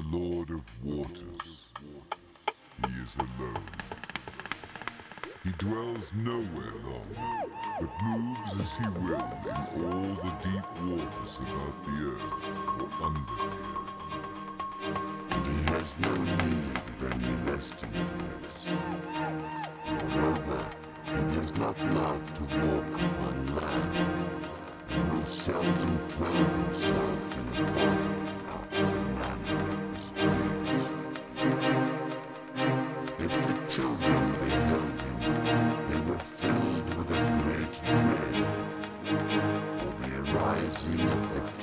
the Lord of Waters. He is alone. He dwells nowhere long, but moves as he will in all the deep waters about the earth or under the earth. and he has no need of any resting place. Moreover, he does not love to walk upon land, and will seldom clothe himself in a. thank you